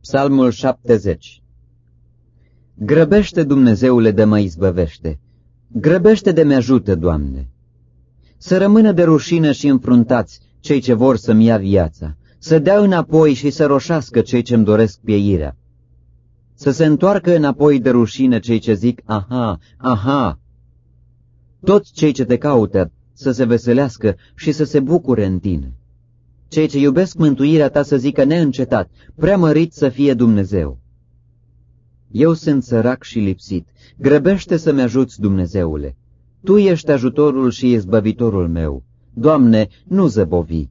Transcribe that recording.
Psalmul 70 Grăbește, Dumnezeule, de mă izbăvește, grăbește de mi-ajută, Doamne. Să rămână de rușină și înfruntați cei ce vor să-mi ia viața, să dea înapoi și să roșească cei ce-mi doresc pieirea. Să se întoarcă înapoi de rușine cei ce zic, aha, aha. Toți cei ce te caută să se veselească și să se bucure în tine. Cei ce iubesc mântuirea ta să zică neîncetat, preamărit să fie Dumnezeu. Eu sunt sărac și lipsit, grăbește să-mi ajuți, Dumnezeule. Tu ești ajutorul și izbăvitorul meu. Doamne, nu zăbovi.